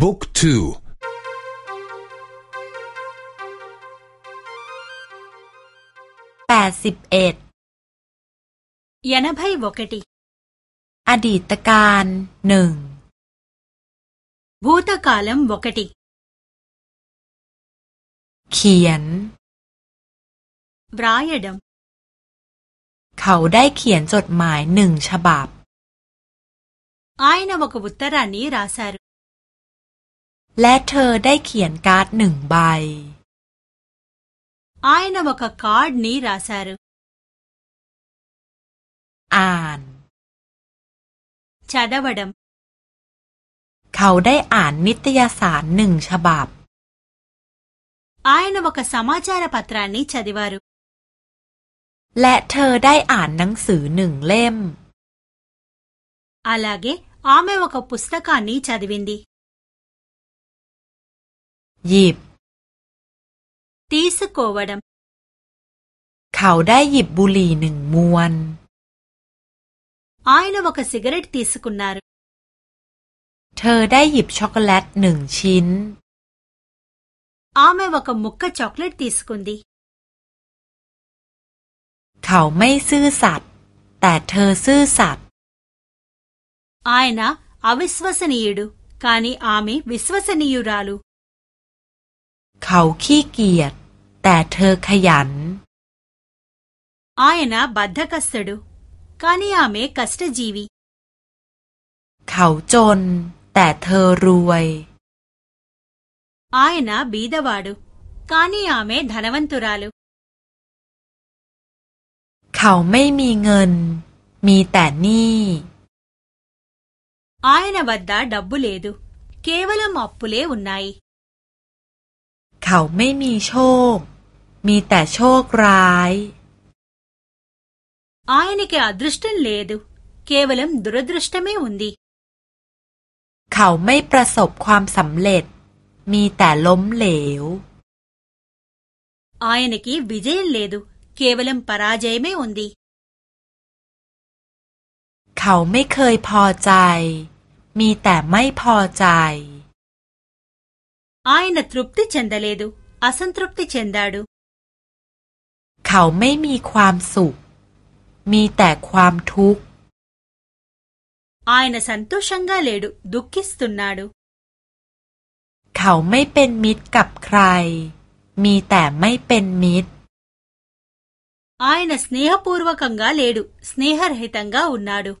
บุ๊กทูแปดสิบเอ็ดยานาไพ่บอกติอดีตการหนึ่งบูตกาลัมบอกติเขียนบรายดัมเขาได้เขียนจดหมายหนึ่งฉบับไอนาบอกบุตรานี้ราซารุ และเธอได้เขียนการ์ดหนึ่งใบ ఆయన ఒక కార్డ్ ని రాశారు อ่าน చదవడం เขาได้อ่านนิตยสารหนึ่งฉบับ ఆయన ఒక సమాచార పత్రాన్ని చదివారు และเธอได้อ่านหนังสือหนึ่งเล่ม అలాగే ఆమె ఒక పుస్తకాన్ని చదివింది หยิบ తీసుకోవడం เขาได้หยิบบุหรี่หนึ่งมวน ఆయన ఒక సిగరెట్ తీసుకున్నారు เธอได้หยิบช็อกโกแลตหนึ่งชิ้น ఆమె ఒక ముక్క చాక్లెట్ తీసుకుంది เขาไม่ซื่อสัตย์แต่เธอซื่อสัตย์ ఆయన అవిశ్వసనీయుడు కాని ఆమె విశ్వసనీయురాలు เขาขี้เกียจแต่เธอขยัน ఆయన బద్ధకస్తుడు కాని ఆమె కష్టజీవి เขาจนแต่เธอรวย ఆయన బీదవాడు కాని ఆమె ధనవంతురాలు เขาไม่มีเงิน มีแต่หนี้ ఆయన వద్ద డబ్బు లేదు కేవలం అప్పులే ఉన్నాయి เขาไม่มีโชค มีแต่โชคร้าย ఆయనకి అదృష్టం లేదు కేవలం దురదృష్టమే ఉంది เขาไม่ประสบความสำเร็จ มีแต่ล้มเหลว ఆయనకి విజయం లేదు కేవలం పరాజయమే ఉంది เขาไม่เคยพอใจ มีแต่ไม่พอใจ ఆయన తృప్తి చెందలేదు అసంతృప్తి చెందాడు เขาไม่มีความสุข มีแต่ความทุกข์ ఆయన సంతోషంగా లేడు దుఃఖిస్తున్నాడు เขาไม่เป็นมิตรกับใคร มีแต่ไม่เป็นมิตร ఆయన స్నేహపూర్వకంగా లేడు స్నేహరహితంగా ఉన్నాడు